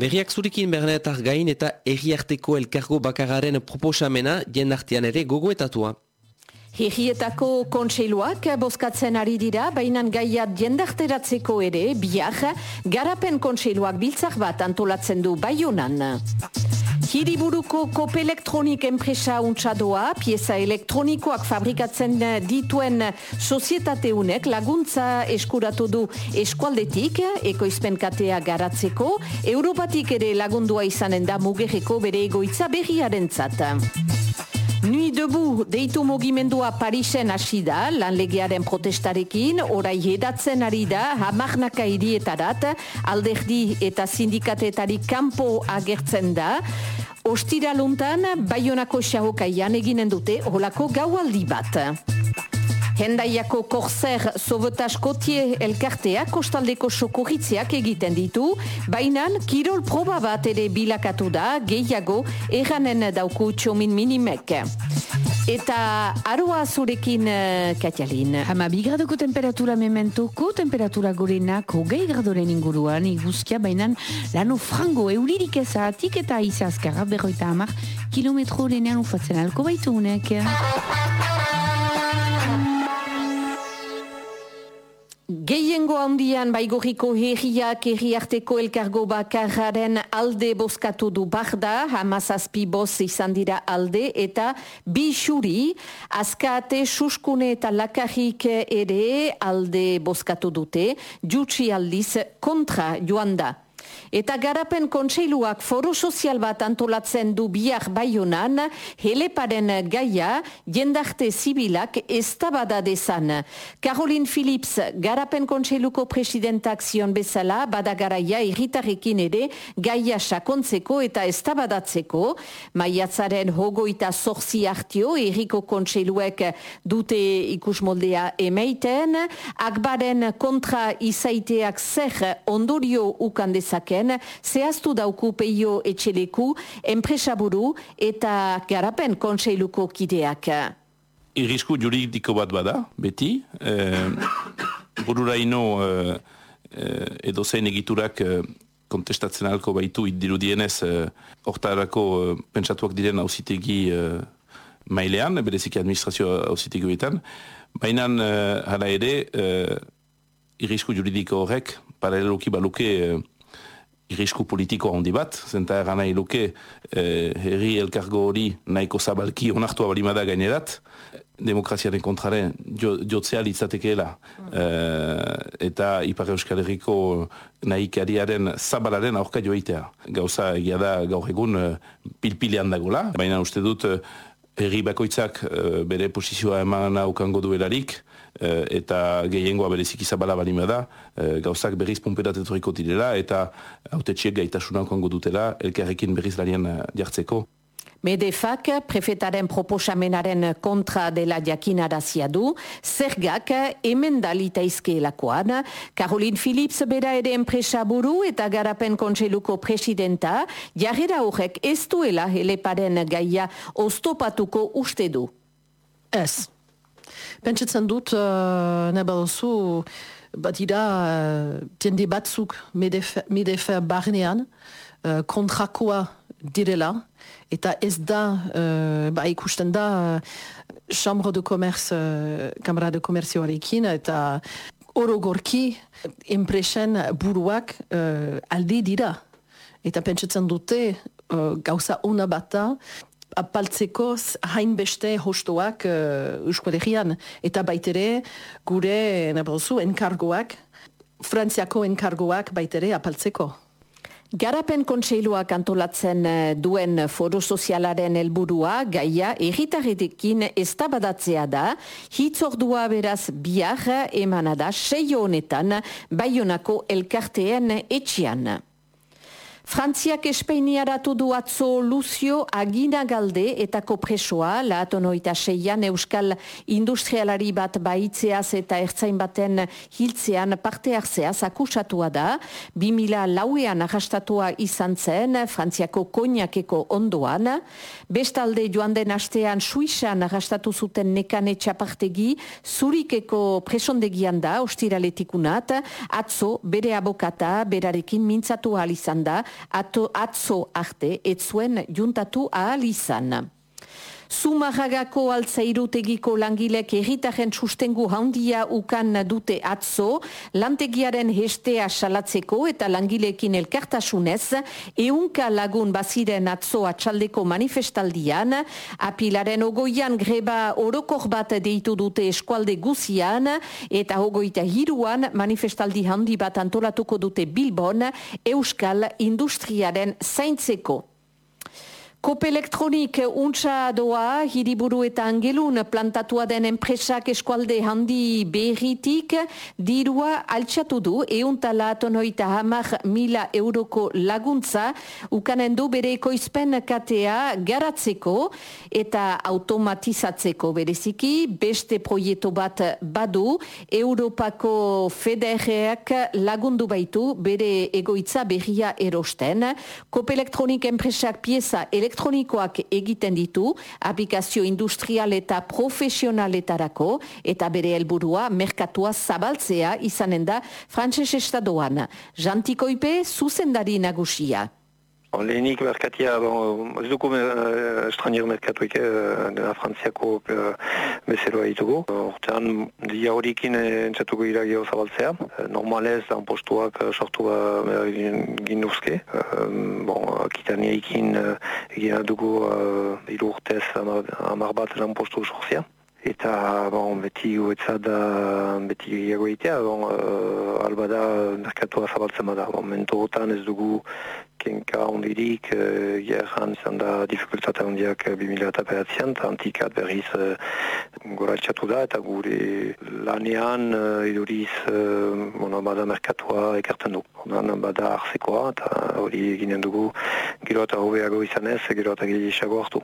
Berriak zurekin bernetar gain eta erriarteko elkargo bakararen proposamena jendartean ere gogoetatua. Herrietako kontseiluak bozkatzen ari dira, baina gaiat jendarteratzeko ere, biak, garapen kontseiluak biltzak bat antolatzen du baionan. Hiriburuko kope elektronik enpresa untsadoa, pieza elektronikoak fabrikatzen dituen sozietateunek laguntza eskuratu du eskualdetik, ekoizpen katea garatzeko, Europatik ere lagundua izanen da mugerreko bere egoitza berriaren zata. Nui debu deitu mogimendua Parisen hasi da, lanlegearen protestarekin, orai hedatzen ari da, hamarnaka irietarat, alderdi eta sindikatetari kanpo agertzen da, Ostiraluntan, Bayonako xahokaian eginen dute holako gaualdi bat. Hendaiako korzer sobotas kotie elkartea kostaldeko sokorritziak egiten ditu, baina kirol proba bat ere bilakatu da gehiago eranen dauku txomin minimek. Eta aroa zurekin, uh, Katialin? Hama bigradoko temperatura mementoko, temperatura gorenak hogei gradoren inguruan, iguzkia bainan lano frango euririk ezatik eta izazkara berroita hamar kilometro denean ufatzen alko baitu handian baigoriko herriak herriarteko elkargo bakarraren alde bozkatu du barda, hamazazpi boz izan dira alde, eta bi xuri, azkate, suskune eta lakarrik ere alde bozkatu dute, jutsi aldiz kontra joan da. Eta garapen kontseiluak foro sozial bat antolatzen du biak baionan, heleparen gaia jendarte zibilak ez tabada dezan. Caroline Phillips, garapen kontseiluko presidentak zion bezala, badagaraia irritarekin ere gaia sakontzeko eta ez tabadatzeko. Maiatzaren hogoita zorzi hartio, erriko kontseiluek dute ikusmoldea emeiten, akbaren kontra izaiteak zer ondorio ukandezak dezaken, zehaztu dauku peio etxeleku, enpresaburu eta garapen kontseiluko kideak. Irrisku juridiko bat bada, beti. E, burura ino e, edo zein egiturak e, kontestatzen alko baitu idirudienez e, ortarako e, pentsatuak diren hausitegi e, mailean, bereziki administrazio hausitegioetan. Baina hala ere, e, irrisku juridiko horrek, paraleloki baluke e, irisku politiko handi bat, zenta eran nahi luke eh, herri elkargo hori nahiko zabalki onartua balimada gainerat, demokraziaren kontraren jotzea litzatekeela eh, eta Ipar Euskal Herriko nahi kariaren zabalaren aurka joitea. Gauza egia da gaur egun eh, pilpilean dagoela, baina uste dut eh, herri bakoitzak eh, bere posizioa eman aukango duelarik, eta gehiengoa berezik izabala balima da, e, gauzak berriz pumperatetoriko direla, eta haute txiek gaitasuna okango dutela, elkarrekin berriz lanian eh, jartzeko. Medefak, prefetaren proposamenaren kontra dela jakinarazia du, zergak hemen dalita izkeelakoan, Caroline Phillips bera ere enpresa buru eta garapen kontseluko presidenta, jarrera horrek ez duela heleparen gaia oztopatuko uste du. Ez. Pentsatzen dut, uh, nahi baduzu, bat dira, uh, jende batzuk medefer barnean, uh, kontrakoa direla, eta ez da, uh, ba ikusten da, uh, Chambre de Commerce, uh, Kamara de Commercioarekin, eta oro gorki, enpresen buruak uh, alde dira. Eta pentsatzen dute, uh, gauza ona bata, apaltzeko hainbeste hostoak uh, Eta baitere gure nabozu, enkargoak, frantziako enkargoak baitere apaltzeko. Garapen kontseiluak antolatzen eh, duen foro sozialaren helburua gaia erritaretekin estabadatzea da, hitzordua beraz biar emanada seio honetan baionako elkarteen etxian. Frantziak Espeiniaratu du atzo Lucio Aginagalde eta kopresoa, lahatonoita seian Euskal Industrialari bat baitzeaz eta ertzain baten hiltzean parte hartzeaz akusatua da. 2000 lauean arrastatua izan zen Frantziako koniakeko ondoan. Bestalde joan den astean Suizan arrastatu zuten nekane txapartegi zurikeko presondegian da, ostiraletikunat, atzo bere abokata berarekin mintzatu izan da, atzo arte, etzuen juntatu ahal izan. Zumarragako altzairutegiko langilek erritaren sustengu handia ukan dute atzo, lantegiaren hestea salatzeko eta langilekin elkartasunez, eunka lagun baziren atzo atxaldeko manifestaldian, apilaren ogoian greba orokor bat deitu dute eskualde guzian, eta ogoita hiruan manifestaldi handi bat antolatuko dute Bilbon, Euskal Industriaren zaintzeko. Kop elektronik untsa doa, hiriburu eta angelun plantatua den enpresak eskualde handi berritik, dirua altxatu du, euntala tonoita hamar mila euroko laguntza, ukanen du bere ekoizpen katea garatzeko eta automatizatzeko bereziki, beste proieto bat badu, Europako federeak lagundu baitu bere egoitza berria erosten. Kop elektronik enpresak pieza elektronikoa elektronikoak egiten ditu, aplikazio industrial eta profesionaletarako, eta bere helburua merkatua zabaltzea izanen da frantses estadoan. Jantikoipe zuzendari nagusia. Bon, lehenik merkatia, bon, ez dugu estranier merkatuik uh, dena frantziako uh, bezeroa ditugu. Hortean, dia horikin entzatuko ira geho zabaltzea. Normalez, dan postuak sortu uh, ginduzke. Bon, kitaniaikin uh, egina dugu uh, iru urtez amar bat lan sortzea. Eta, bon, beti guetza da, beti gehiago egitea, bon, uh, alba da, merkatua zabaltzen bada. Bon, mentorotan ez dugu kenka ondirik, uh, gerran izan da dificultate handiak 2000 eta behatzean, eta antikat berriz uh, goratxatu da, eta gure lanean uh, iduriz uh, bada merkatua ekartzen du. Onan bada arzekoa, eta hori eginen dugu gero eta hobeago izanez, gero eta gehiago hartu.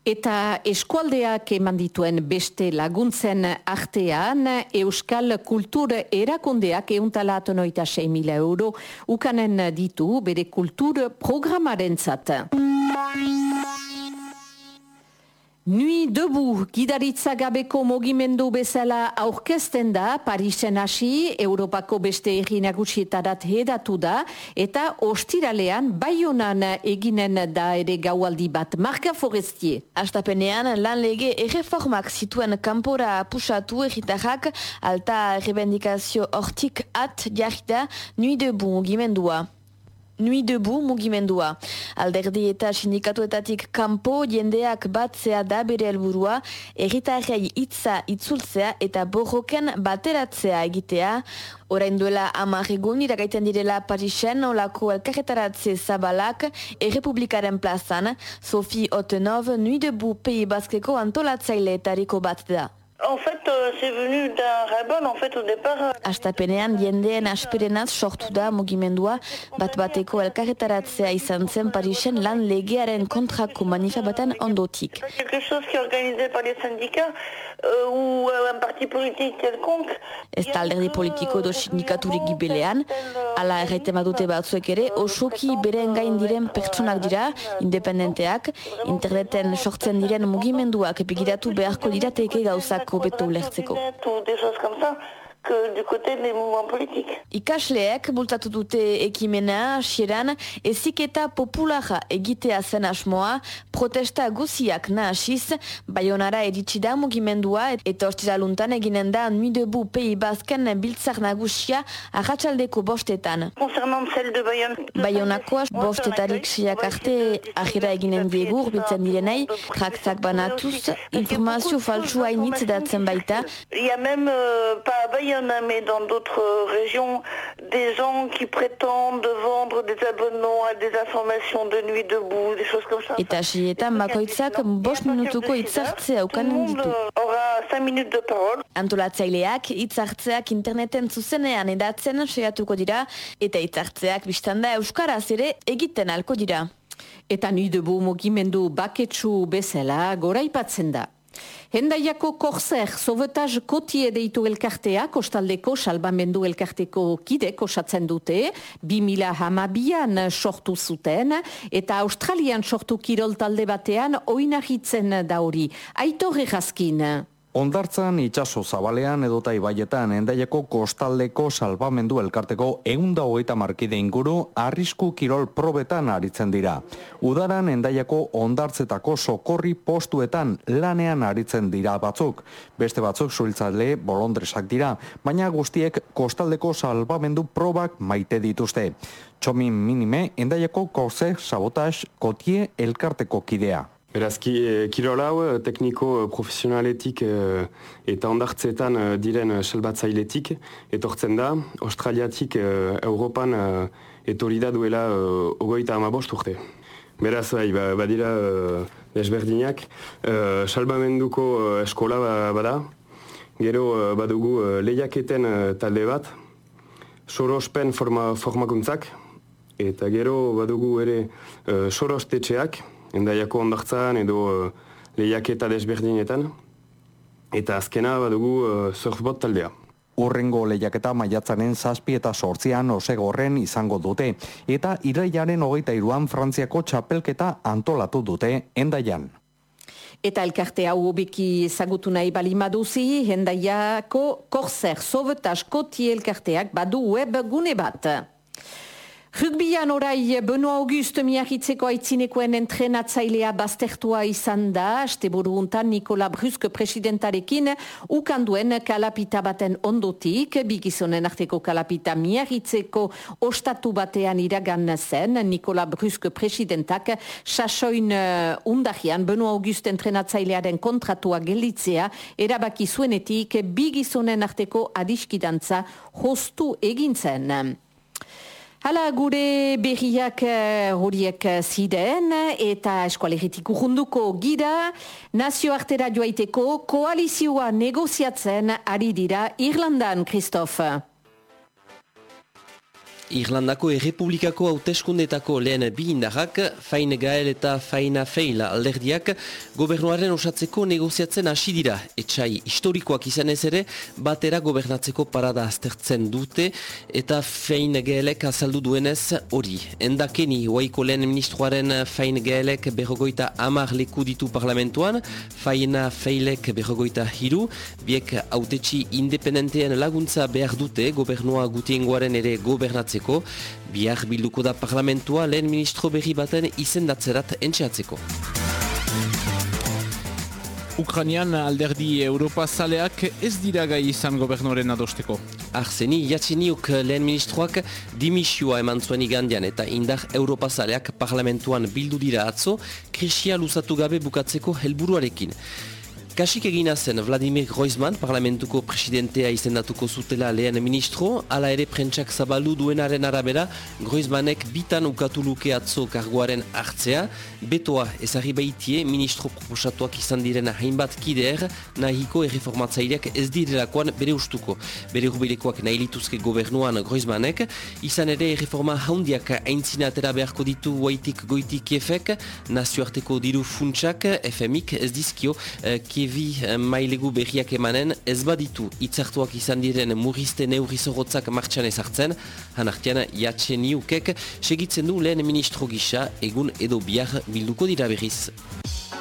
Eta eskualdeak eman dituen beste laguntzen artean, Euskal Kultur erakundeak euntala atonoita 6 mila euro ukanen ditu bere kultur programaren zat. Nui debu gidaritza gabeko mogimendu bezala aurkezten da Parisen hasi, Europako beste erri nagusietarat hedatu da, eta ostiralean baionan eginen da ere gaualdi bat. Marka Forestier. Astapenean, lan lege erreformak zituen kanpora pusatu erritarrak alta rebendikazio hortik at jarrita Nui debu mogimendua. Nui debu mugimendua. Alderdi eta sindikatuetatik kanpo jendeak batzea da bere helburua, erritarrei hitza itzultzea eta borroken bateratzea egitea. Orain duela amarrigun iragaiten direla Parisen olako elkarretaratze zabalak errepublikaren plazan, Sophie Otenov Nui debu pei baskeko antolatzaile etariko bat da. En fait, euh, c'est venu d'un rebel, en fait, au départ... Euh, Astapenean, jendeen asperenaz sortu da mugimendua, bat bateko elkarretaratzea izan zen Parisen lan legearen kontrako manifa baten ondotik. Quelque chose qui est organisé par les syndicats euh, ou euh, un parti politique quelconque... Ez talderdi politiko do sindikaturik gibelean, ala erraite badute batzuek ere, osoki beren gain diren pertsonak dira, independenteak, interneten sortzen diren mugimenduak epikiratu beharko dirateke gauzak hobeto ulertzeko. Que du côté des mouvements politiques. Ikasleek bultatu dute ekimena hasieran eziketa populara egitea zen asmoa, protesta guziak nahasiz, baionara eritsi da mugimendua eta ostiraluntan eginen da Nuit Debu Pei Basken biltzak nagusia arratsaldeko bostetan. Concernant celle de Bayonne. Baionakoa bostetarik siak arte ahira eginen diegur biltzen direnei, trakzak banatuz, informazio faltsua initz datzen baita. Il y a même euh, pas Bayonne, mais dans d'autres régions, des gens qui prétendent vendre des abonnements à des informations de nuit debout, des choses comme ça. Eta sietan bakoitzak bost minutuko hitzartzea ukanen ditu. aura 5 minutes de parole. Antolatzaileak hitzartzeak interneten zuzenean edatzen seiatuko dira eta hitzartzeak biztanda euskaraz ere egiten alko dira. Eta nui debu mugimendu baketsu bezala goraipatzen da. Hendaiako korzer, sovetaz kotie deitu elkartea, kostaldeko salbamendu elkarteko kidek osatzen dute, 2000 hamabian sortu zuten, eta Australian sortu kirol talde batean oinahitzen da hori. Aitor errazkin. Ondartzan itxaso zabalean edota ibaietan endaieko kostaldeko salbamendu elkarteko eunda hogeita markide inguru arrisku kirol probetan aritzen dira. Udaran endaieko ondartzetako sokorri postuetan lanean aritzen dira batzuk. Beste batzuk zuiltzale bolondresak dira, baina guztiek kostaldeko salbamendu probak maite dituzte. Txomin minime endaieko korze sabotaz kotie elkarteko kidea. Beraz, ki, eh, kirol hau, eh, tekniko eh, profesionaletik eta ondartzetan diren selbatzailetik, etortzen da, Australiatik Europan etorri da duela ogoita amabost urte. Beraz, bai, ba, badira desberdinak, salbamenduko eskola ba, bada, gero badugu lehiaketen talde bat, sorospen forma, formakuntzak, eta gero badugu ere sorostetxeak, endaiako ondartzan edo uh, lehiaketa desberdinetan. Eta azkena badugu uh, surfbot taldea. Urrengo lehiaketa maiatzanen zazpi eta sortzian osegorren izango dute. Eta iraiaren hogeita iruan Frantziako txapelketa antolatu dute endaian. Eta elkarte hau biki zagutu nahi bali maduzi, hendaiako korzer, sovetasko elkarteak badu web gune bat. Rugbian orai Beno August miahitzeko aitzinekoen entrenatzailea baztertua izan da, este untan Nikola Brusk presidentarekin ukanduen kalapita baten ondotik, bigizonen arteko kalapita miahitzeko ostatu batean iragan zen, Nikola Brusk presidentak sasoin uh, undahian Beno August entrenatzailearen kontratua gelitzea, erabaki zuenetik bigizonen arteko adiskidantza hostu egintzen. Hala gure berriak eh, horiek ziren eta eskualegitik urrunduko gira nazioartera joaiteko koalizioa negoziatzen ari dira Irlandan, Kristof. Irlandako Errepublikako hauteskundetako lehen bi indarrak, Fain Gael eta Faina Feila alderdiak, gobernuaren osatzeko negoziatzen hasi dira. Etxai historikoak izan ez ere, batera gobernatzeko parada aztertzen dute, eta Fain Gaelek azaldu duenez hori. Endakeni, oaiko lehen ministroaren Fain Gaelek berrogoita amar leku ditu parlamentuan, Faina Feilek berrogoita hiru, biek autetxi independenteen laguntza behar dute, gobernua gutiengoaren ere gobernatzeko, izateko, bihar bilduko da parlamentua lehen ministro berri baten izendatzerat entxeatzeko. Ukranian alderdi Europa zaleak ez dira gai izan gobernoren adosteko. Arzeni, jatseniuk lehen ministroak dimisioa eman zuen igandian eta indar Europa zaleak parlamentuan bildu dira atzo, krisia luzatu gabe bukatzeko helburuarekin. Kasik egina zen Vladimir Groisman, parlamentuko presidentea izendatuko zutela lehen ministro, ala ere prentsak zabalu duenaren arabera, Groismanek bitan ukatu luke atzo karguaren hartzea, betoa ezari baitie ministro proposatuak izan diren hainbat kideer, nahiko erreformatzaileak ez direlakoan bere ustuko. Bere rubilekoak nahi lituzke gobernuan Groismanek, izan ere erreforma haundiak aintzina atera beharko ditu waitik goitik efek, nazioarteko diru funtsak, FMik ez dizkio, eh, kevi eh, mailegu berriak emanen ez baditu itzartuak izan diren murrizte neurri zorotzak martxan ezartzen, hanartian jatxe niukek segitzen du lehen ministro gisa egun edo bihar bilduko dira berriz.